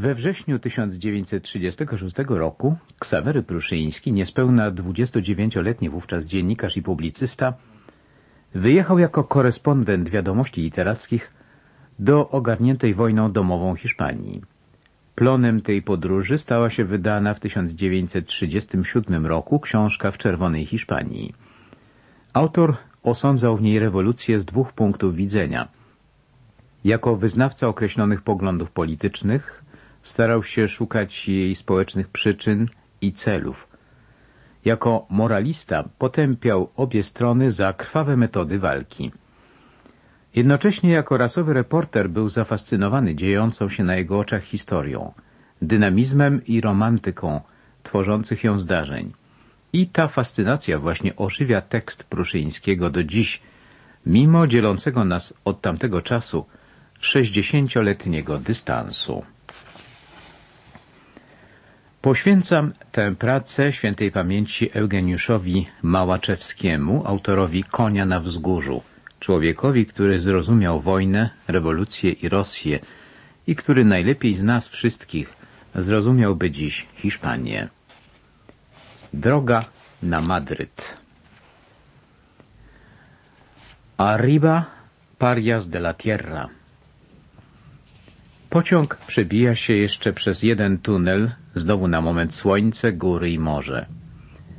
We wrześniu 1936 roku Ksawery Pruszyński, niespełna 29-letni wówczas dziennikarz i publicysta, wyjechał jako korespondent wiadomości literackich do ogarniętej wojną domową Hiszpanii. Plonem tej podróży stała się wydana w 1937 roku książka w Czerwonej Hiszpanii. Autor osądzał w niej rewolucję z dwóch punktów widzenia. Jako wyznawca określonych poglądów politycznych starał się szukać jej społecznych przyczyn i celów. Jako moralista potępiał obie strony za krwawe metody walki. Jednocześnie jako rasowy reporter był zafascynowany dziejącą się na jego oczach historią, dynamizmem i romantyką tworzących ją zdarzeń. I ta fascynacja właśnie ożywia tekst Pruszyńskiego do dziś, mimo dzielącego nas od tamtego czasu sześćdziesięcioletniego dystansu. Poświęcam tę pracę świętej pamięci Eugeniuszowi Małaczewskiemu, autorowi Konia na wzgórzu, człowiekowi, który zrozumiał wojnę, rewolucję i Rosję i który najlepiej z nas wszystkich zrozumiałby dziś Hiszpanię. Droga na Madryt. Arriba parias de la tierra Pociąg przebija się jeszcze przez jeden tunel, znowu na moment słońce, góry i morze.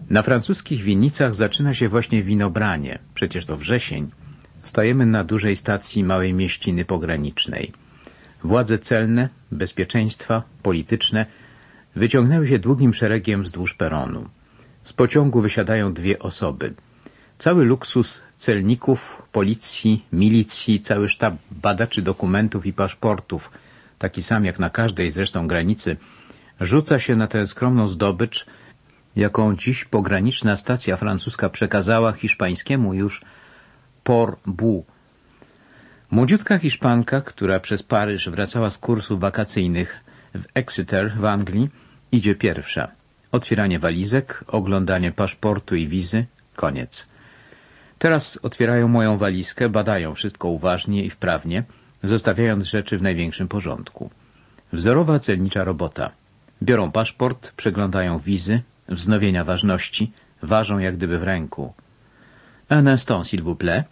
Na francuskich winnicach zaczyna się właśnie winobranie, przecież to wrzesień. Stajemy na dużej stacji małej mieściny pogranicznej. Władze celne, bezpieczeństwa, polityczne wyciągnęły się długim szeregiem wzdłuż peronu. Z pociągu wysiadają dwie osoby. Cały luksus celników, policji, milicji, cały sztab badaczy dokumentów i paszportów, taki sam jak na każdej zresztą granicy, rzuca się na tę skromną zdobycz, jaką dziś pograniczna stacja francuska przekazała hiszpańskiemu już Port-Bu. Młodziutka Hiszpanka, która przez Paryż wracała z kursów wakacyjnych w Exeter w Anglii, idzie pierwsza. Otwieranie walizek, oglądanie paszportu i wizy, koniec. Teraz otwierają moją walizkę, badają wszystko uważnie i wprawnie, zostawiając rzeczy w największym porządku. Wzorowa celnicza robota. Biorą paszport, przeglądają wizy, wznowienia ważności, ważą jak gdyby w ręku. Un instant, s'il vous plaît.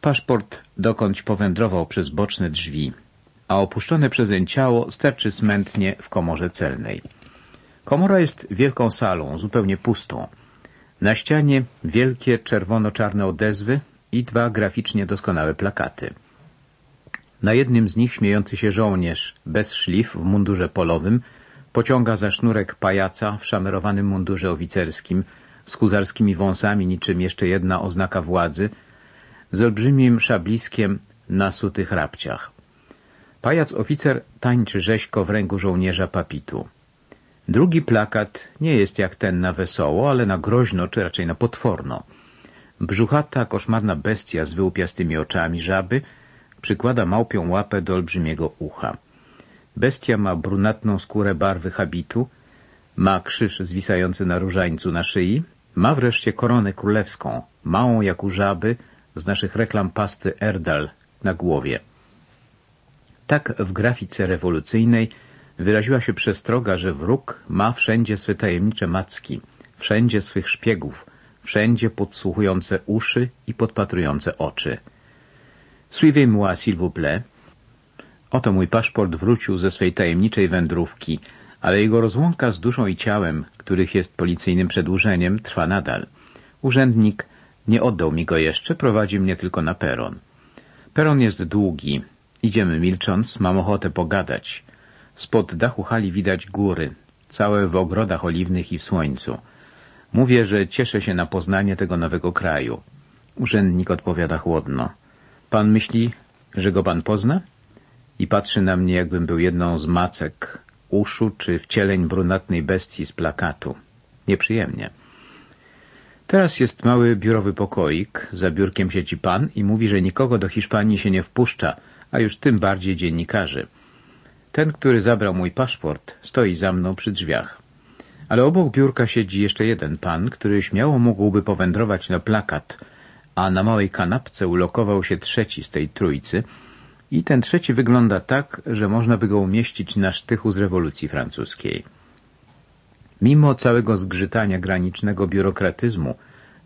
Paszport dokądś powędrował przez boczne drzwi, a opuszczone przezeń ciało sterczy smętnie w komorze celnej. Komora jest wielką salą, zupełnie pustą. Na ścianie wielkie czerwono-czarne odezwy i dwa graficznie doskonałe plakaty. Na jednym z nich śmiejący się żołnierz, bez szlif, w mundurze polowym, pociąga za sznurek pajaca w szamerowanym mundurze oficerskim, z huzarskimi wąsami niczym jeszcze jedna oznaka władzy, z olbrzymim szabliskiem na sutych rapciach. Pajac oficer tańczy rzeźko w ręku żołnierza papitu. Drugi plakat nie jest jak ten na wesoło, ale na groźno, czy raczej na potworno. Brzuchata, koszmarna bestia z wyłupiastymi oczami żaby przykłada małpią łapę do olbrzymiego ucha. Bestia ma brunatną skórę barwy habitu, ma krzyż zwisający na różańcu na szyi, ma wreszcie koronę królewską, małą jak u żaby, z naszych reklam pasty Erdal na głowie. Tak w grafice rewolucyjnej wyraziła się przestroga, że wróg ma wszędzie swe tajemnicze macki, wszędzie swych szpiegów, wszędzie podsłuchujące uszy i podpatrujące oczy. Suivez-moi, s'il vous plaît. Oto mój paszport wrócił ze swej tajemniczej wędrówki, ale jego rozłąka z duszą i ciałem, których jest policyjnym przedłużeniem, trwa nadal. Urzędnik nie oddał mi go jeszcze, prowadzi mnie tylko na peron. Peron jest długi. Idziemy milcząc, mam ochotę pogadać. Spod dachu hali widać góry, całe w ogrodach oliwnych i w słońcu. Mówię, że cieszę się na poznanie tego nowego kraju. Urzędnik odpowiada chłodno. Pan myśli, że go pan pozna? I patrzy na mnie, jakbym był jedną z macek, uszu czy wcieleń brunatnej bestii z plakatu. Nieprzyjemnie. Teraz jest mały biurowy pokoik, za biurkiem siedzi pan i mówi, że nikogo do Hiszpanii się nie wpuszcza, a już tym bardziej dziennikarzy. Ten, który zabrał mój paszport, stoi za mną przy drzwiach. Ale obok biurka siedzi jeszcze jeden pan, który śmiało mógłby powędrować na plakat, a na małej kanapce ulokował się trzeci z tej trójcy, I ten trzeci wygląda tak, że można by go umieścić na sztychu z rewolucji francuskiej. Mimo całego zgrzytania granicznego biurokratyzmu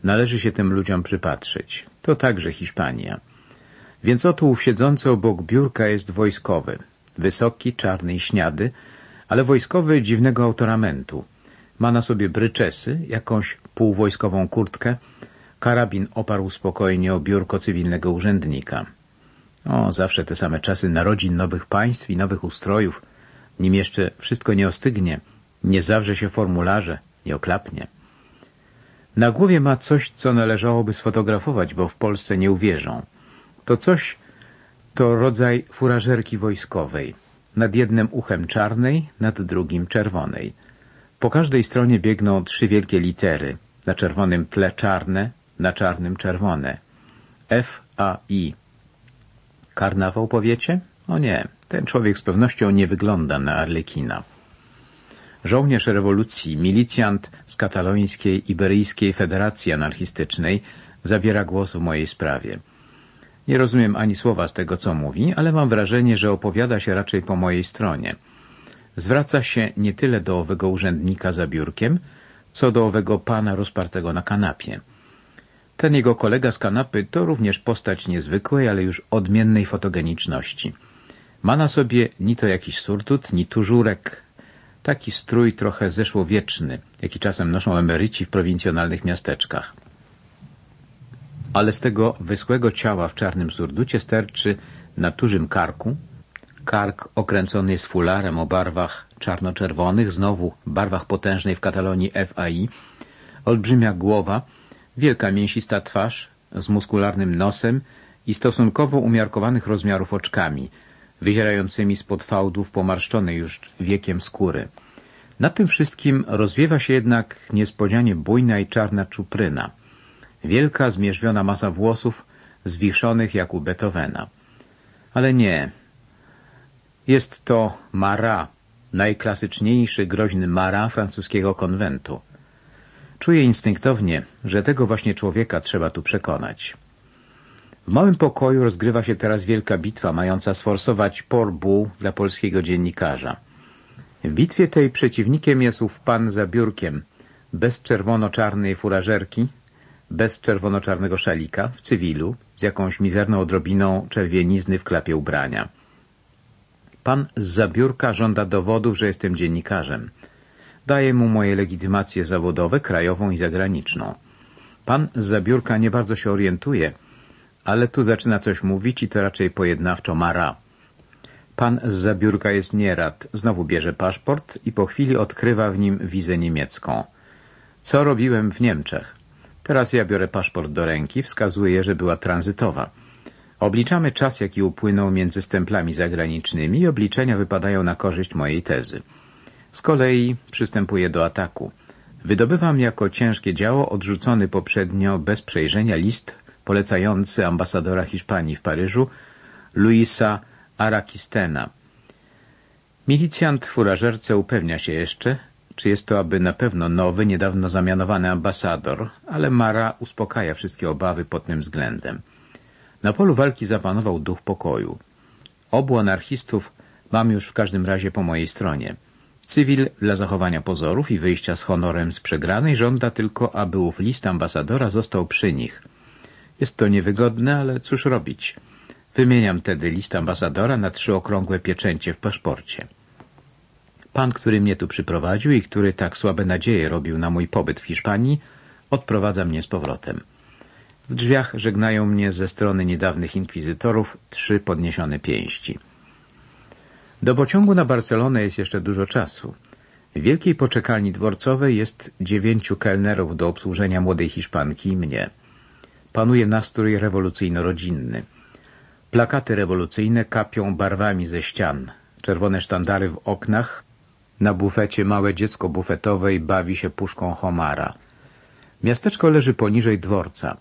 należy się tym ludziom przypatrzyć. To także Hiszpania. Więc ów siedzący obok biurka jest wojskowy. Wysoki, czarny i śniady, ale wojskowy dziwnego autoramentu. Ma na sobie bryczesy, jakąś półwojskową kurtkę, karabin oparł spokojnie o biurko cywilnego urzędnika. O, zawsze te same czasy narodzin nowych państw i nowych ustrojów. Nim jeszcze wszystko nie ostygnie, nie zawrze się formularze, nie oklapnie. Na głowie ma coś, co należałoby sfotografować, bo w Polsce nie uwierzą. To coś to rodzaj furażerki wojskowej. Nad jednym uchem czarnej, nad drugim czerwonej. Po każdej stronie biegną trzy wielkie litery. Na czerwonym tle czarne, na czarnym czerwone. F, A, I. Karnawał powiecie? O nie, ten człowiek z pewnością nie wygląda na Arlekina. Żołnierz rewolucji, milicjant z katalońskiej Iberyjskiej Federacji Anarchistycznej zabiera głos w mojej sprawie. Nie rozumiem ani słowa z tego, co mówi, ale mam wrażenie, że opowiada się raczej po mojej stronie. Zwraca się nie tyle do owego urzędnika za biurkiem, co do owego pana rozpartego na kanapie. Ten jego kolega z kanapy to również postać niezwykłej, ale już odmiennej fotogeniczności. Ma na sobie ni to jakiś surtut, ni tużurek, taki strój trochę zeszłowieczny, jaki czasem noszą emeryci w prowincjonalnych miasteczkach. Ale z tego wyschłego ciała w czarnym surducie sterczy na tużym karku, kark okręcony jest fularem o barwach czarno-czerwonych, znowu barwach potężnej w Katalonii FAI, olbrzymia głowa, wielka mięsista twarz z muskularnym nosem i stosunkowo umiarkowanych rozmiarów oczkami – wyzierającymi spod fałdów pomarszczonej już wiekiem skóry. Na tym wszystkim rozwiewa się jednak niespodzianie bujna i czarna czupryna. Wielka, zmierzwiona masa włosów, zwiszonych jak u Beethovena. Ale nie. Jest to Mara, najklasyczniejszy groźny Mara francuskiego konwentu. Czuję instynktownie, że tego właśnie człowieka trzeba tu przekonać. W małym pokoju rozgrywa się teraz wielka bitwa, mająca sforsować porbu dla polskiego dziennikarza. W bitwie tej przeciwnikiem jest ów pan za biurkiem, bez czerwono-czarnej furażerki, bez czerwono-czarnego szalika, w cywilu, z jakąś mizerną odrobiną czerwienizny w klapie ubrania. Pan z zabiórka żąda dowodów, że jestem dziennikarzem. Daję mu moje legitymacje zawodowe, krajową i zagraniczną. Pan z zabiórka nie bardzo się orientuje, ale tu zaczyna coś mówić i to raczej pojednawczo Mara. Pan z zabiórka jest nierad, znowu bierze paszport i po chwili odkrywa w nim wizę niemiecką. Co robiłem w Niemczech? Teraz ja biorę paszport do ręki, wskazuję, że była tranzytowa. Obliczamy czas, jaki upłynął między stemplami zagranicznymi i obliczenia wypadają na korzyść mojej tezy. Z kolei przystępuję do ataku. Wydobywam jako ciężkie działo odrzucony poprzednio bez przejrzenia list polecający ambasadora Hiszpanii w Paryżu, Luisa Arakistena. Milicjant w furażerce upewnia się jeszcze, czy jest to aby na pewno nowy, niedawno zamianowany ambasador, ale Mara uspokaja wszystkie obawy pod tym względem. Na polu walki zapanował duch pokoju. Obu anarchistów mam już w każdym razie po mojej stronie. Cywil dla zachowania pozorów i wyjścia z honorem z przegranej żąda tylko, aby ów list ambasadora został przy nich – jest to niewygodne, ale cóż robić. Wymieniam tedy list ambasadora na trzy okrągłe pieczęcie w paszporcie. Pan, który mnie tu przyprowadził i który tak słabe nadzieje robił na mój pobyt w Hiszpanii, odprowadza mnie z powrotem. W drzwiach żegnają mnie ze strony niedawnych inkwizytorów trzy podniesione pięści. Do pociągu na Barcelonę jest jeszcze dużo czasu. W wielkiej poczekalni dworcowej jest dziewięciu kelnerów do obsłużenia młodej Hiszpanki i mnie panuje nastrój rewolucyjno-rodzinny. Plakaty rewolucyjne kapią barwami ze ścian, czerwone sztandary w oknach, na bufecie małe dziecko bufetowej bawi się puszką homara. Miasteczko leży poniżej dworca.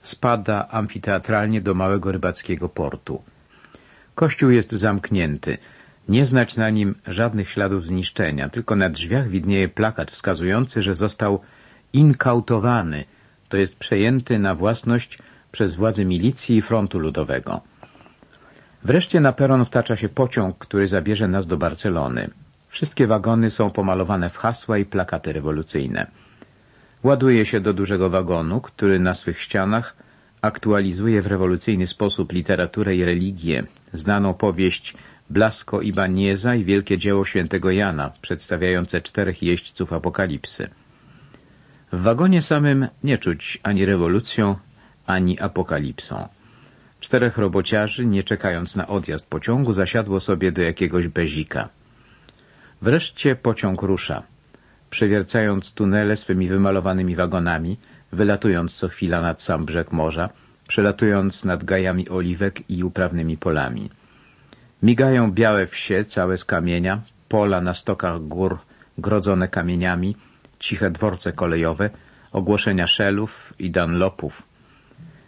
Spada amfiteatralnie do małego rybackiego portu. Kościół jest zamknięty. Nie znać na nim żadnych śladów zniszczenia, tylko na drzwiach widnieje plakat wskazujący, że został inkautowany – to jest przejęty na własność przez władze milicji i frontu ludowego. Wreszcie na peron wtacza się pociąg, który zabierze nas do Barcelony. Wszystkie wagony są pomalowane w hasła i plakaty rewolucyjne. Ładuje się do dużego wagonu, który na swych ścianach aktualizuje w rewolucyjny sposób literaturę i religię, znaną powieść Blasko i Banieza i wielkie dzieło świętego Jana, przedstawiające czterech jeźdźców apokalipsy. W wagonie samym nie czuć ani rewolucją, ani apokalipsą. Czterech robociarzy, nie czekając na odjazd pociągu, zasiadło sobie do jakiegoś bezika. Wreszcie pociąg rusza. Przewiercając tunele swymi wymalowanymi wagonami, wylatując co chwila nad sam brzeg morza, przelatując nad gajami oliwek i uprawnymi polami. Migają białe wsie, całe z kamienia, pola na stokach gór grodzone kamieniami, ciche dworce kolejowe, ogłoszenia szelów i danlopów.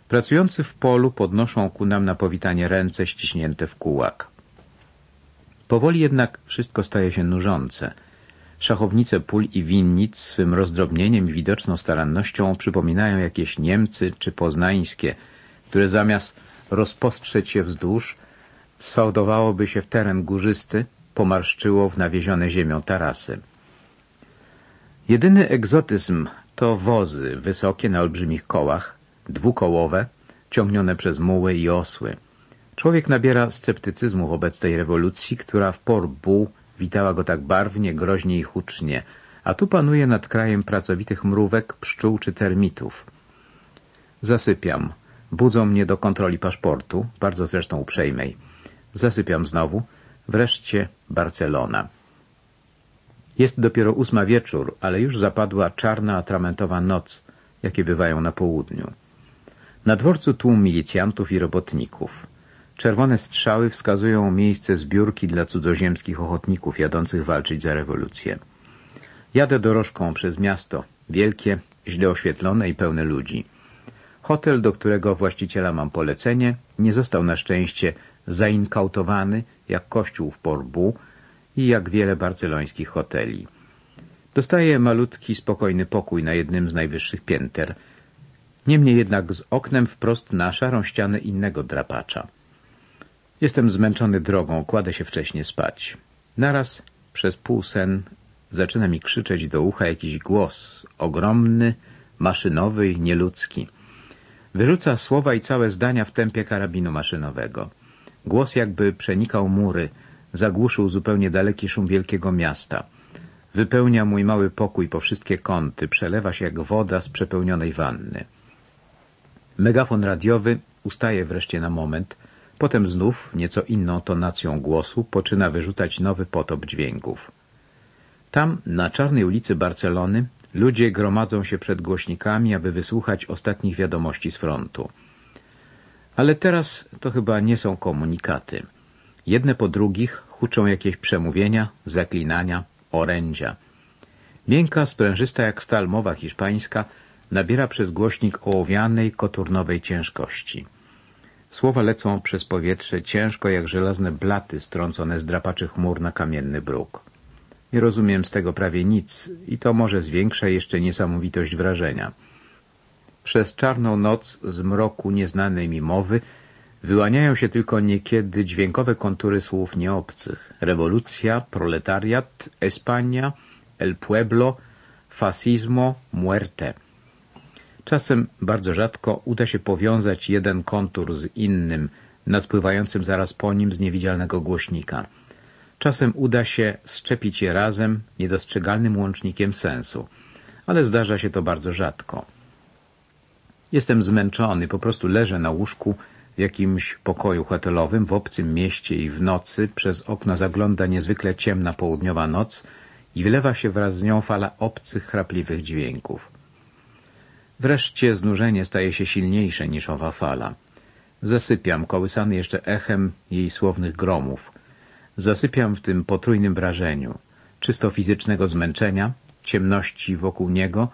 Pracujący w polu podnoszą ku nam na powitanie ręce ściśnięte w kułak. Powoli jednak wszystko staje się nużące. Szachownice pól i winnic swym rozdrobnieniem i widoczną starannością przypominają jakieś Niemcy czy poznańskie, które zamiast rozpostrzeć się wzdłuż, sfałdowałoby się w teren górzysty, pomarszczyło w nawiezione ziemią tarasy. Jedyny egzotyzm to wozy wysokie na olbrzymich kołach, dwukołowe, ciągnione przez muły i osły. Człowiek nabiera sceptycyzmu wobec tej rewolucji, która w Port-Bu witała go tak barwnie, groźnie i hucznie, a tu panuje nad krajem pracowitych mrówek, pszczół czy termitów. Zasypiam. Budzą mnie do kontroli paszportu, bardzo zresztą uprzejmej. Zasypiam znowu. Wreszcie Barcelona. Jest dopiero ósma wieczór, ale już zapadła czarna, atramentowa noc, jakie bywają na południu. Na dworcu tłum milicjantów i robotników. Czerwone strzały wskazują miejsce zbiórki dla cudzoziemskich ochotników jadących walczyć za rewolucję. Jadę dorożką przez miasto, wielkie, źle oświetlone i pełne ludzi. Hotel, do którego właściciela mam polecenie, nie został na szczęście zainkautowany jak kościół w Porbu i jak wiele barcelońskich hoteli. Dostaję malutki, spokojny pokój na jednym z najwyższych pięter. Niemniej jednak z oknem wprost na szarą ścianę innego drapacza. Jestem zmęczony drogą, kładę się wcześnie spać. Naraz przez półsen zaczyna mi krzyczeć do ucha jakiś głos, ogromny, maszynowy i nieludzki. Wyrzuca słowa i całe zdania w tempie karabinu maszynowego. Głos jakby przenikał mury, zagłuszył zupełnie daleki szum wielkiego miasta. Wypełnia mój mały pokój po wszystkie kąty, przelewa się jak woda z przepełnionej wanny. Megafon radiowy ustaje wreszcie na moment, potem znów, nieco inną tonacją głosu, poczyna wyrzucać nowy potop dźwięków. Tam, na czarnej ulicy Barcelony, ludzie gromadzą się przed głośnikami, aby wysłuchać ostatnich wiadomości z frontu. Ale teraz to chyba nie są komunikaty. Jedne po drugich huczą jakieś przemówienia, zaklinania, orędzia. Miękka, sprężysta jak stal mowa hiszpańska nabiera przez głośnik ołowianej, koturnowej ciężkości. Słowa lecą przez powietrze ciężko jak żelazne blaty strącone z drapaczy chmur na kamienny bruk. Nie rozumiem z tego prawie nic i to może zwiększa jeszcze niesamowitość wrażenia. Przez czarną noc z mroku nieznanej mi mowy wyłaniają się tylko niekiedy dźwiękowe kontury słów nieobcych. Rewolucja, proletariat, Espania, el pueblo, fascismo, muerte. Czasem, bardzo rzadko, uda się powiązać jeden kontur z innym, nadpływającym zaraz po nim z niewidzialnego głośnika. Czasem uda się szczepić je razem niedostrzegalnym łącznikiem sensu, ale zdarza się to bardzo rzadko. Jestem zmęczony, po prostu leżę na łóżku w jakimś pokoju hotelowym w obcym mieście i w nocy przez okno zagląda niezwykle ciemna południowa noc i wylewa się wraz z nią fala obcych, chrapliwych dźwięków. Wreszcie znużenie staje się silniejsze niż owa fala. Zasypiam, kołysany jeszcze echem jej słownych gromów. Zasypiam w tym potrójnym wrażeniu, czysto fizycznego zmęczenia, ciemności wokół niego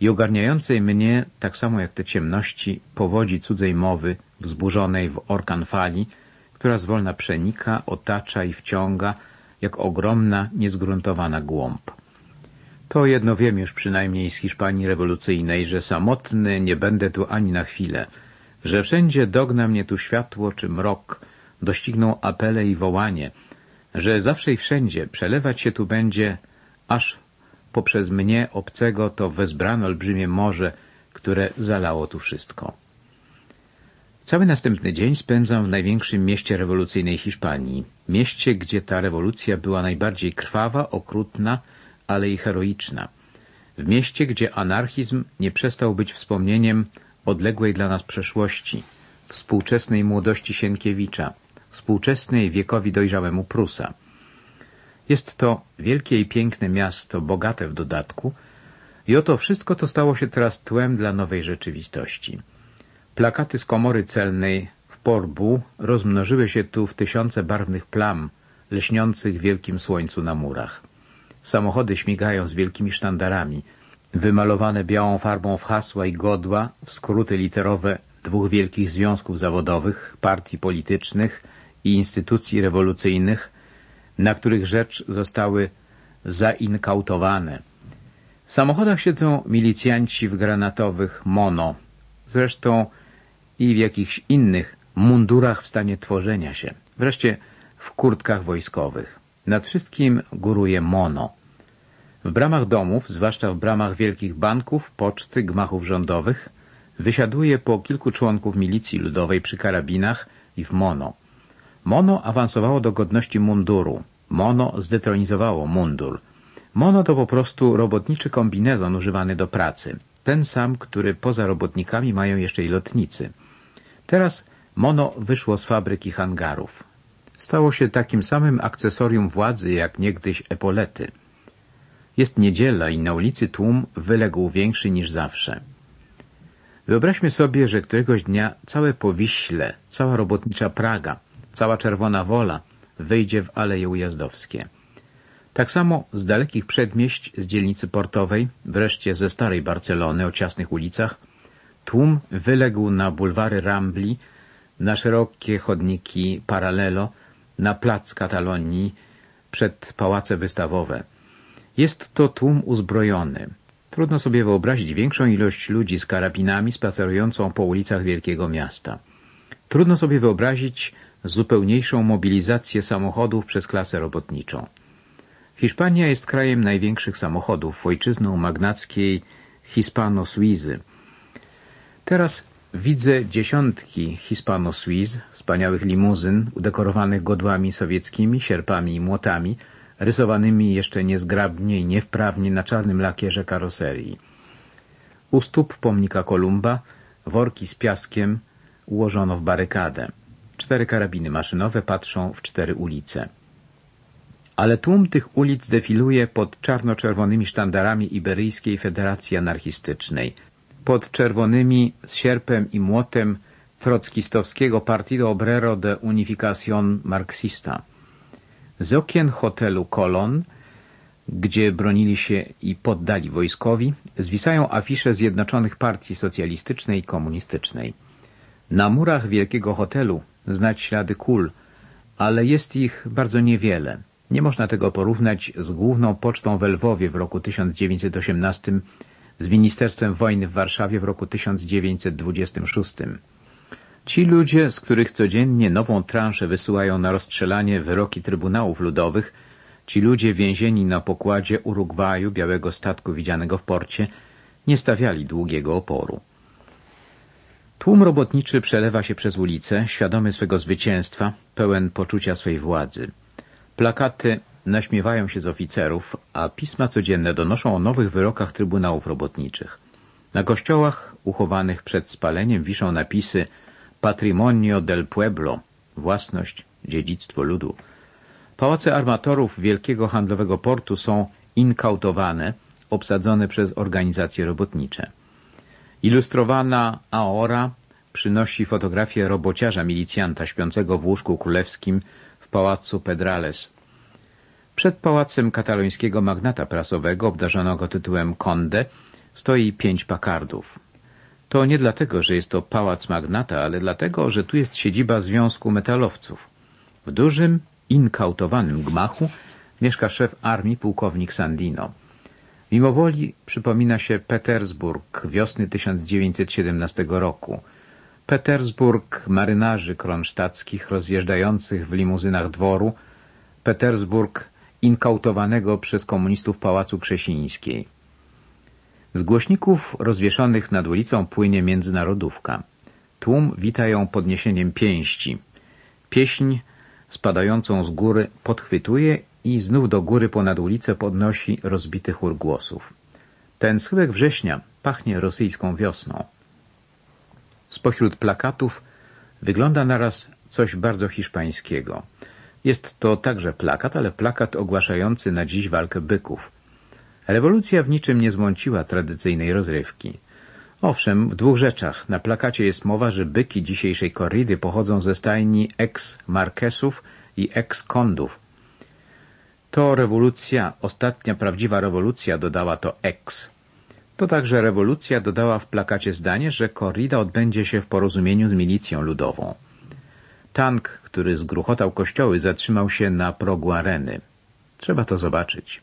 i ogarniającej mnie, tak samo jak te ciemności, powodzi cudzej mowy, wzburzonej w orkan fali, która zwolna przenika, otacza i wciąga, jak ogromna, niezgruntowana głąb. To jedno wiem już przynajmniej z Hiszpanii rewolucyjnej, że samotny nie będę tu ani na chwilę, że wszędzie dogna mnie tu światło czy mrok, dościgną apele i wołanie, że zawsze i wszędzie przelewać się tu będzie, aż poprzez mnie obcego to wezbrano olbrzymie morze, które zalało tu wszystko. Cały następny dzień spędzam w największym mieście rewolucyjnej Hiszpanii, mieście, gdzie ta rewolucja była najbardziej krwawa, okrutna, ale i heroiczna. W mieście, gdzie anarchizm nie przestał być wspomnieniem odległej dla nas przeszłości, współczesnej młodości Sienkiewicza, współczesnej wiekowi dojrzałemu Prusa. Jest to wielkie i piękne miasto, bogate w dodatku, i oto wszystko to stało się teraz tłem dla nowej rzeczywistości. Plakaty z komory celnej w Porbu rozmnożyły się tu w tysiące barwnych plam, leśniących w wielkim słońcu na murach. Samochody śmigają z wielkimi sztandarami, wymalowane białą farbą w hasła i godła, w skróty literowe dwóch wielkich związków zawodowych, partii politycznych i instytucji rewolucyjnych, na których rzecz zostały zainkautowane. W samochodach siedzą milicjanci w granatowych mono, zresztą i w jakichś innych mundurach w stanie tworzenia się, wreszcie w kurtkach wojskowych. Nad wszystkim góruje mono. W bramach domów, zwłaszcza w bramach wielkich banków, poczty, gmachów rządowych, wysiaduje po kilku członków milicji ludowej przy karabinach i w mono. Mono awansowało do godności munduru. Mono zdetronizowało mundur. Mono to po prostu robotniczy kombinezon używany do pracy. Ten sam, który poza robotnikami mają jeszcze i lotnicy. Teraz mono wyszło z fabryki hangarów. Stało się takim samym akcesorium władzy, jak niegdyś epolety. Jest niedziela i na ulicy tłum wyległ większy niż zawsze. Wyobraźmy sobie, że któregoś dnia całe Powiśle, cała robotnicza Praga, cała Czerwona Wola wyjdzie w Aleje Ujazdowskie. Tak samo z dalekich przedmieść, z dzielnicy portowej, wreszcie ze starej Barcelony o ciasnych ulicach, tłum wyległ na bulwary Rambli, na szerokie chodniki Paralelo, na plac Katalonii, przed pałace wystawowe. Jest to tłum uzbrojony. Trudno sobie wyobrazić większą ilość ludzi z karabinami spacerującą po ulicach wielkiego miasta. Trudno sobie wyobrazić zupełniejszą mobilizację samochodów przez klasę robotniczą. Hiszpania jest krajem największych samochodów, ojczyzną magnackiej Hispano-Suizy. Teraz widzę dziesiątki Hispano-Suiz, wspaniałych limuzyn, udekorowanych godłami sowieckimi, sierpami i młotami, rysowanymi jeszcze niezgrabnie i niewprawnie na czarnym lakierze karoserii. U stóp pomnika Kolumba worki z piaskiem ułożono w barykadę. Cztery karabiny maszynowe patrzą w cztery ulice. Ale tłum tych ulic defiluje pod czarno-czerwonymi sztandarami Iberyjskiej Federacji Anarchistycznej, pod czerwonymi z sierpem i młotem trockistowskiego Partido Obrero de Unificación Marxista. Z okien hotelu Kolon, gdzie bronili się i poddali wojskowi, zwisają afisze Zjednoczonych Partii Socjalistycznej i Komunistycznej. Na murach wielkiego hotelu znać ślady kul, ale jest ich bardzo niewiele. Nie można tego porównać z główną pocztą w Lwowie w roku 1918, z Ministerstwem Wojny w Warszawie w roku 1926. Ci ludzie, z których codziennie nową transzę wysyłają na rozstrzelanie wyroki Trybunałów Ludowych, ci ludzie więzieni na pokładzie Urugwaju, białego statku widzianego w porcie, nie stawiali długiego oporu. Tłum robotniczy przelewa się przez ulicę, świadomy swego zwycięstwa, pełen poczucia swej władzy. Plakaty naśmiewają się z oficerów, a pisma codzienne donoszą o nowych wyrokach trybunałów robotniczych. Na kościołach uchowanych przed spaleniem wiszą napisy Patrimonio del Pueblo, własność, dziedzictwo ludu. Pałace armatorów wielkiego handlowego portu są inkautowane, obsadzone przez organizacje robotnicze. Ilustrowana Aora przynosi fotografię robociarza milicjanta śpiącego w łóżku królewskim w pałacu Pedrales. Przed pałacem katalońskiego magnata prasowego, obdarzonego tytułem Conde, stoi pięć pakardów. To nie dlatego, że jest to pałac magnata, ale dlatego, że tu jest siedziba Związku Metalowców. W dużym, inkautowanym gmachu mieszka szef armii pułkownik Sandino. Mimo woli przypomina się Petersburg wiosny 1917 roku. Petersburg marynarzy kronsztackich rozjeżdżających w limuzynach dworu, Petersburg inkautowanego przez komunistów Pałacu Krzesińskiej. Z głośników rozwieszonych nad ulicą płynie międzynarodówka. Tłum wita ją podniesieniem pięści. Pieśń spadającą z góry podchwytuje i znów do góry ponad ulicę podnosi rozbity chór głosów. Ten schyłek września pachnie rosyjską wiosną. Spośród plakatów wygląda naraz coś bardzo hiszpańskiego. Jest to także plakat, ale plakat ogłaszający na dziś walkę byków. Rewolucja w niczym nie zmąciła tradycyjnej rozrywki. Owszem, w dwóch rzeczach. Na plakacie jest mowa, że byki dzisiejszej korridy pochodzą ze stajni ex-markesów i ex-kondów. To rewolucja, ostatnia prawdziwa rewolucja, dodała to ex. To także rewolucja dodała w plakacie zdanie, że korrida odbędzie się w porozumieniu z milicją ludową. Tank, który zgruchotał kościoły, zatrzymał się na progu areny. Trzeba to zobaczyć.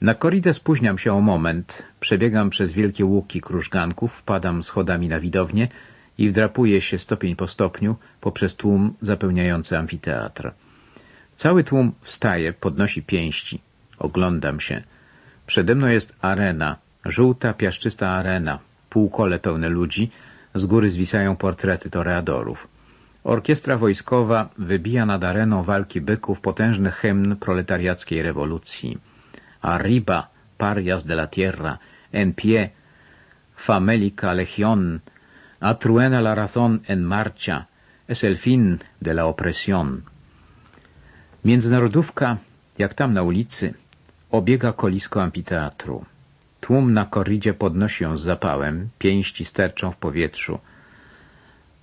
Na koridę spóźniam się o moment, przebiegam przez wielkie łuki krużganków, wpadam schodami na widownię i wdrapuję się stopień po stopniu poprzez tłum zapełniający amfiteatr. Cały tłum wstaje, podnosi pięści. Oglądam się. Przede mną jest arena, żółta, piaszczysta arena, półkole pełne ludzi, z góry zwisają portrety toreadorów. Orkiestra wojskowa wybija nad areną walki byków potężny hymn proletariackiej rewolucji. Arriba, parias de la tierra, en pie, famélica legión, atruena la razón en marcha, es el fin de la opresión. Międzynarodówka, jak tam na ulicy, obiega kolisko amfiteatru. Tłum na korridzie podnosi ją z zapałem, pięści sterczą w powietrzu.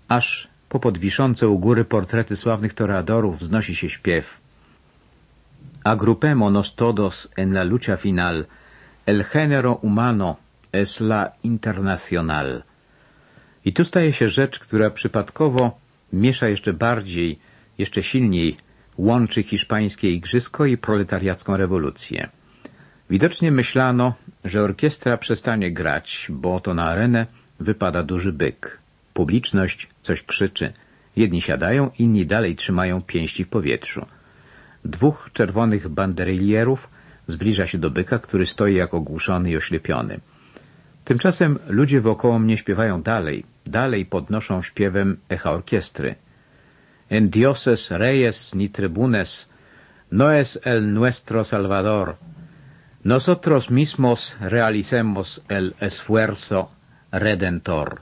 Aż po podwiszące u góry portrety sławnych toreadorów wznosi się śpiew. Agrupémonos todos en la lucha final. El género humano es la internacional. I tu staje się rzecz, która przypadkowo miesza jeszcze bardziej, jeszcze silniej łączy hiszpańskie igrzysko i proletariacką rewolucję. Widocznie myślano, że orkiestra przestanie grać, bo to na arenę wypada duży byk. Publiczność coś krzyczy. Jedni siadają, inni dalej trzymają pięści w powietrzu. Dwóch czerwonych banderylierów zbliża się do byka, który stoi jak ogłuszony i oślepiony. Tymczasem ludzie wokoło mnie śpiewają dalej, dalej podnoszą śpiewem echa orkiestry. En dioses reyes ni tribunes, no es el nuestro salvador. Nosotros mismos realicemos el esfuerzo redentor.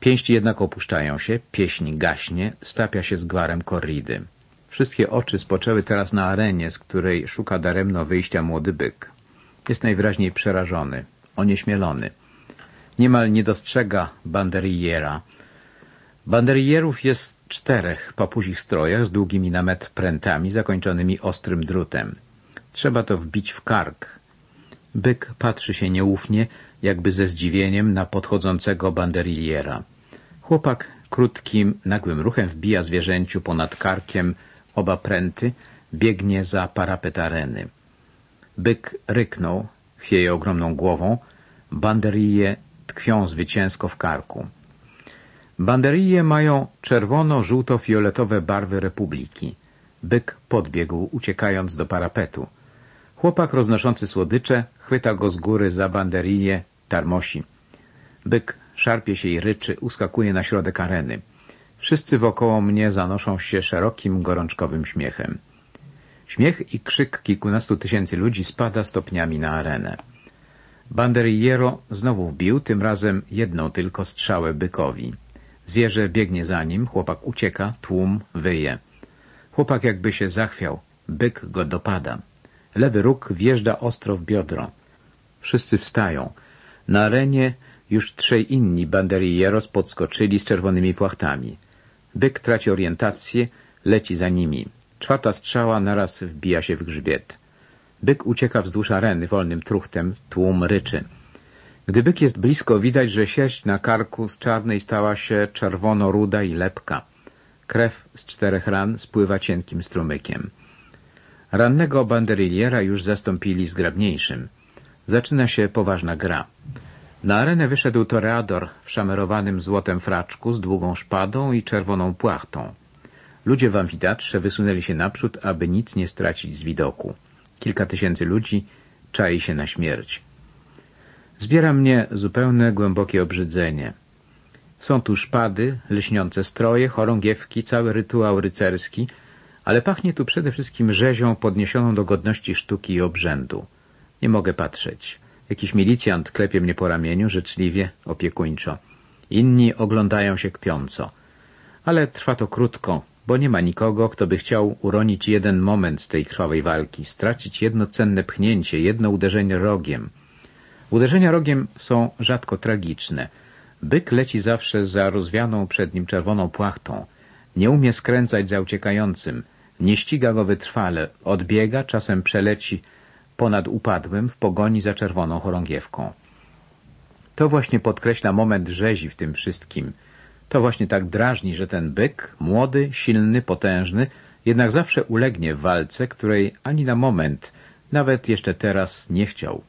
Pięści jednak opuszczają się, pieśń gaśnie, stapia się z gwarem korridy. Wszystkie oczy spoczęły teraz na arenie, z której szuka daremno wyjścia młody byk. Jest najwyraźniej przerażony, onieśmielony. Niemal nie dostrzega banderillera. Banderillierów jest czterech papuzich strojach z długimi na metr prętami zakończonymi ostrym drutem. Trzeba to wbić w kark. Byk patrzy się nieufnie, jakby ze zdziwieniem na podchodzącego banderilliera. Chłopak krótkim, nagłym ruchem wbija zwierzęciu ponad karkiem oba pręty, biegnie za parapet areny. Byk ryknął, chwieje ogromną głową, banderije tkwią zwycięsko w karku. Banderije mają czerwono-żółto-fioletowe barwy republiki. Byk podbiegł, uciekając do parapetu. Chłopak roznoszący słodycze chwyta go z góry za banderije, tarmosi. Byk szarpie się i ryczy, uskakuje na środek areny. Wszyscy wokoło mnie zanoszą się szerokim, gorączkowym śmiechem. Śmiech i krzyk kilkunastu tysięcy ludzi spada stopniami na arenę. Banderillero znowu wbił, tym razem jedną tylko strzałę bykowi. Zwierzę biegnie za nim, chłopak ucieka, tłum wyje. Chłopak jakby się zachwiał, byk go dopada. Lewy róg wjeżdża ostro w biodro. Wszyscy wstają. Na arenie już trzej inni banderilleros podskoczyli z czerwonymi płachtami. Byk traci orientację, leci za nimi. Czwarta strzała naraz wbija się w grzbiet. Byk ucieka wzdłuż areny wolnym truchtem, tłum ryczy. Gdy byk jest blisko, widać, że sierść na karku z czarnej stała się czerwono-ruda i lepka. Krew z czterech ran spływa cienkim strumykiem. Rannego banderilliera już zastąpili zgrabniejszym. Zaczyna się poważna gra. Na arenę wyszedł toreador w szamerowanym złotem fraczku z długą szpadą i czerwoną płachtą. Ludzie w amfiteatrze wysunęli się naprzód, aby nic nie stracić z widoku. Kilka tysięcy ludzi czai się na śmierć. Zbiera mnie zupełne głębokie obrzydzenie. Są tu szpady, lśniące stroje, chorągiewki, cały rytuał rycerski, ale pachnie tu przede wszystkim rzezią podniesioną do godności sztuki i obrzędu. Nie mogę patrzeć. Jakiś milicjant klepie mnie po ramieniu, życzliwie, opiekuńczo. Inni oglądają się kpiąco. Ale trwa to krótko, bo nie ma nikogo, kto by chciał uronić jeden moment z tej krwawej walki, stracić jedno cenne pchnięcie, jedno uderzenie rogiem. Uderzenia rogiem są rzadko tragiczne. Byk leci zawsze za rozwianą przed nim czerwoną płachtą. Nie umie skręcać za uciekającym. Nie ściga go wytrwale. Odbiega, czasem przeleci ponad upadłym w pogoni za czerwoną chorągiewką. To właśnie podkreśla moment rzezi w tym wszystkim. To właśnie tak drażni, że ten byk, młody, silny, potężny, jednak zawsze ulegnie walce, której ani na moment, nawet jeszcze teraz, nie chciał.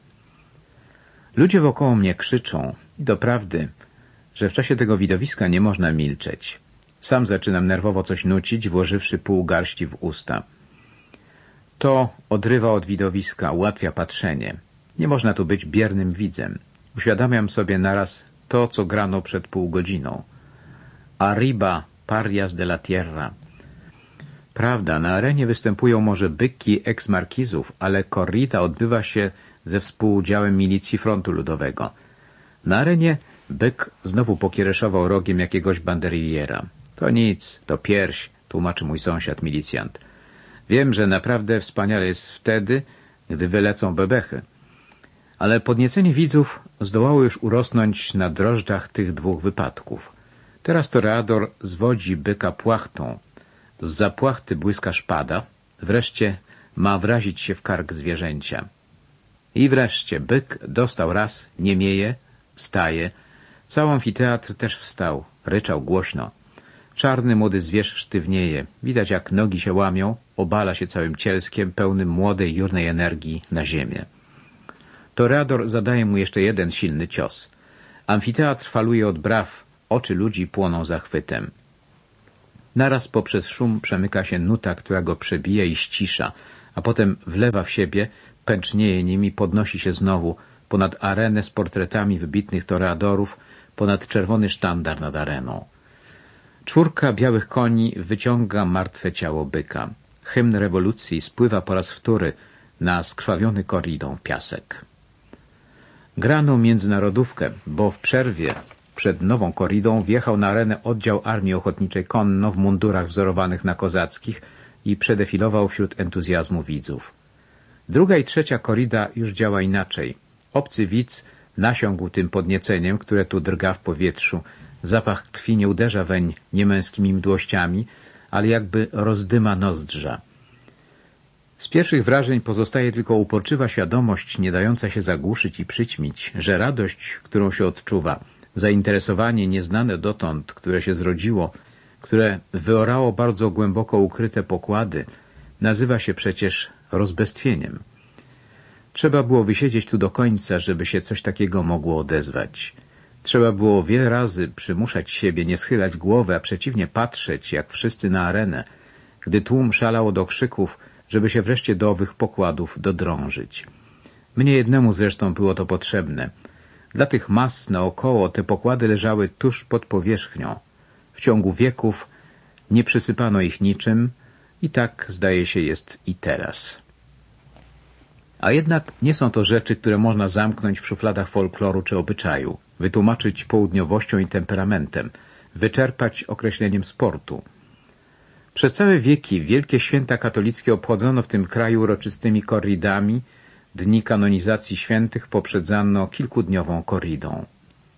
Ludzie wokoło mnie krzyczą, i doprawdy, że w czasie tego widowiska nie można milczeć. Sam zaczynam nerwowo coś nucić, włożywszy pół garści w usta. To odrywa od widowiska, ułatwia patrzenie. Nie można tu być biernym widzem. Uświadamiam sobie naraz to, co grano przed pół godziną. Arriba parias de la tierra. Prawda, na arenie występują może byki ex-markizów, ale korrida odbywa się ze współudziałem milicji frontu ludowego. Na arenie byk znowu pokiereszował rogiem jakiegoś banderiliera. To nic, to pierś, tłumaczy mój sąsiad milicjant. Wiem, że naprawdę wspaniale jest wtedy, gdy wylecą bebechy. Ale podniecenie widzów zdołało już urosnąć na drożdżach tych dwóch wypadków. Teraz toreador zwodzi byka płachtą. Z zapłachty błyska szpada. Wreszcie ma wrazić się w kark zwierzęcia. I wreszcie byk dostał raz, niemieje, staje. Cały amfiteatr też wstał, ryczał głośno. Czarny młody zwierz sztywnieje. Widać, jak nogi się łamią, obala się całym cielskiem, pełnym młodej, jurnej energii na ziemię. Toreador zadaje mu jeszcze jeden silny cios. Amfiteatr faluje od braw, oczy ludzi płoną zachwytem. Naraz poprzez szum przemyka się nuta, która go przebija i ścisza, a potem wlewa w siebie, pęcznieje nimi, podnosi się znowu ponad arenę z portretami wybitnych toreadorów, ponad czerwony sztandar nad areną. Czwórka białych koni wyciąga martwe ciało byka. Hymn rewolucji spływa po raz wtóry na skrwawiony koridą piasek. Grano międzynarodówkę, bo w przerwie przed nową koridą wjechał na arenę oddział Armii Ochotniczej Konno w mundurach wzorowanych na kozackich i przedefilował wśród entuzjazmu widzów. Druga i trzecia korida już działa inaczej. Obcy widz nasiągł tym podnieceniem, które tu drga w powietrzu, Zapach krwi nie uderza weń niemęskimi mdłościami, ale jakby rozdyma nozdrza. Z pierwszych wrażeń pozostaje tylko uporczywa świadomość, nie dająca się zagłuszyć i przyćmić, że radość, którą się odczuwa, zainteresowanie nieznane dotąd, które się zrodziło, które wyorało bardzo głęboko ukryte pokłady, nazywa się przecież rozbestwieniem. Trzeba było wysiedzieć tu do końca, żeby się coś takiego mogło odezwać. Trzeba było wiele razy przymuszać siebie, nie schylać głowy, a przeciwnie patrzeć, jak wszyscy na arenę, gdy tłum szalał do krzyków, żeby się wreszcie do owych pokładów dodrążyć. Mnie jednemu zresztą było to potrzebne. Dla tych mas naokoło te pokłady leżały tuż pod powierzchnią. W ciągu wieków nie przysypano ich niczym i tak, zdaje się, jest i teraz. A jednak nie są to rzeczy, które można zamknąć w szufladach folkloru czy obyczaju wytłumaczyć południowością i temperamentem, wyczerpać określeniem sportu. Przez całe wieki wielkie święta katolickie obchodzono w tym kraju uroczystymi korridami, dni kanonizacji świętych poprzedzano kilkudniową korridą.